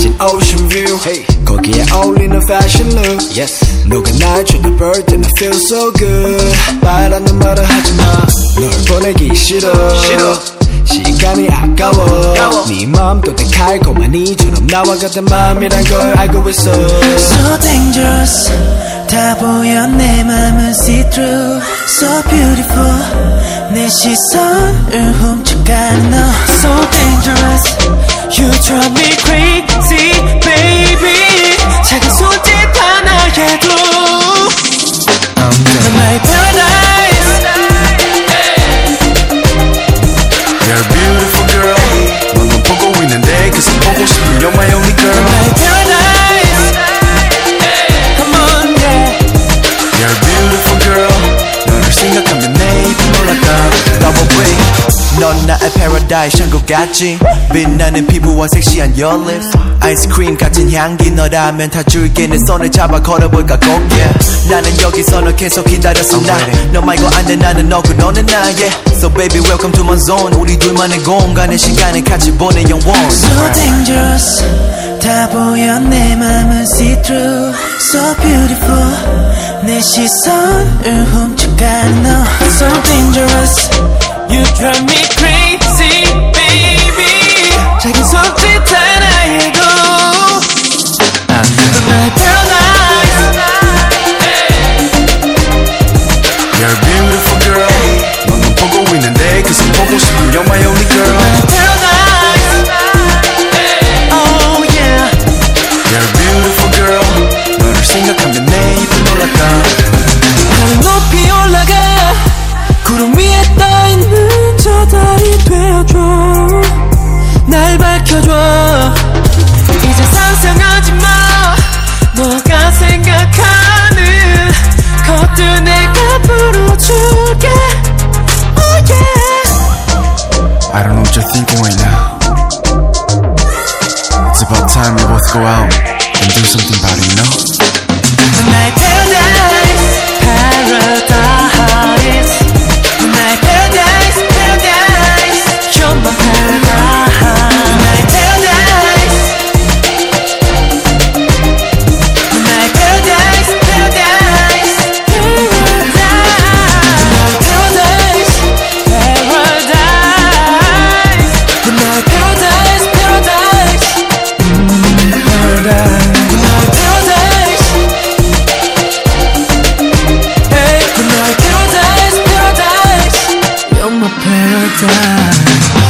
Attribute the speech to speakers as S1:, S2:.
S1: 펼쳐진 ocean view 거기에 어울리는 fashion look 누가 날 쳐다볼 땐 I feel so good 말하는 말을 하지마 널 보내기 싫어 시간이 아까워 네 맘도 내 달콤한 이처럼 나와 같은 마음이란 걸 알고 있어
S2: So dangerous 다 보여 내 맘은 see through So beautiful 내 시선을 훔쳐가는 너 So dangerous You drive me crazy
S3: 나의 paradise 천국 같지. 빛나는 피부와 섹시한 your lips. 아이스크림 같은 향기 너라면 다 줄게. 내 손을 잡아 걸어볼까 꼭 yeah. 나는 여기서 너 계속 기다렸어 나너 말고 안돼 나는 너고 너는 나 yeah. So baby welcome to my zone. 우리 둘만의 공간에 시간을 같이 보내 영원
S2: So dangerous. 다 보여 내 맘은 see through. So beautiful. 내 시선을 훔쳐가는 너
S3: what you're thinking right now It's about time we both go out and do something about it, you know?
S2: time